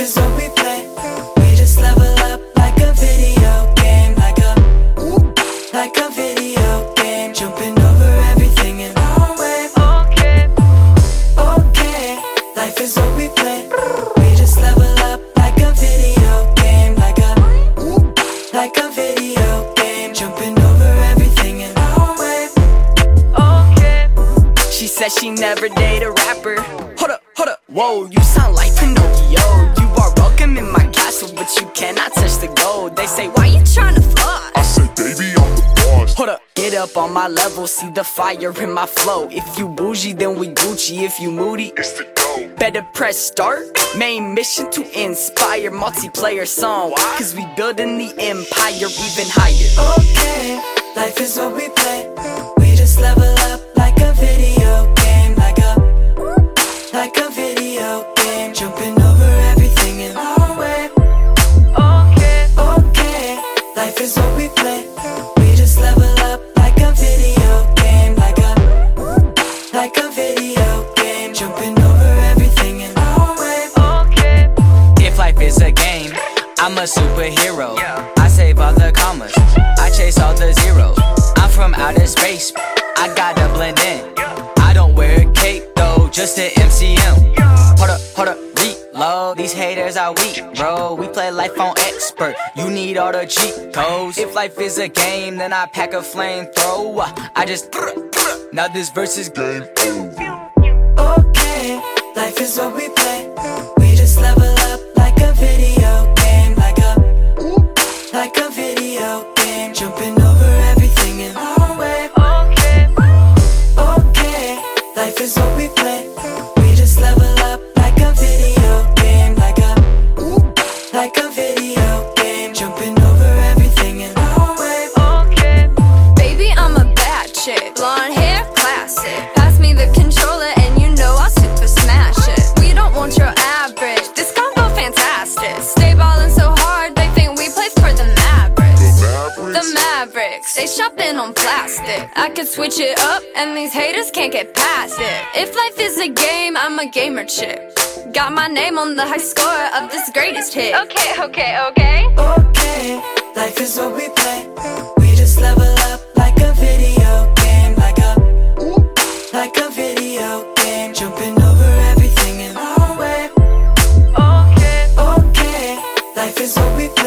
is what we play. We just level up like a video game, like a like a video game, jumping over everything in our way. Okay. Okay, life is what we play. We just level up like a video game, like a like a video game, jumping over everything in our way. Okay. She said she never date a rapper. Hold up, hold up, whoa, you sound like Pinocchio. You welcome in my castle, but you cannot touch the gold. They say, why you tryna floss? I said, baby, I'm the boss. Hold up, get up on my level, see the fire in my flow. If you bougie, then we Gucci. If you moody, It's the dough. better press start. Main mission to inspire multiplayer song. Cause we building the empire even higher. Okay, life is what we play. We just level is what we play. We just level up like a video game, like a like a video game, jumping over everything in our way. Okay. If life is a game, I'm a superhero. I save all the commas, I chase all the zeros. I'm from outer space, I gotta blend in. I don't wear a cape though, just an MCM. Hold up, hold up, reload. These haters are weak, bro. We play life on expert. You need all the cheat codes. If life is a game, then I pack a flamethrower. I just now this verse is Game over. Okay, life is what we play. Blonde hair, classic. Pass me the controller and you know I'll super smash it. We don't want your average. This combo fantastic. Stay ballin' so hard, they think we play for the Mavericks. The Mavericks. The Mavericks, they shopping on plastic. I could switch it up, and these haters can't get past it. If life is a game, I'm a gamer chick. Got my name on the high score of this greatest hit. Okay. Okay. Okay. Okay, life is what we play. What we.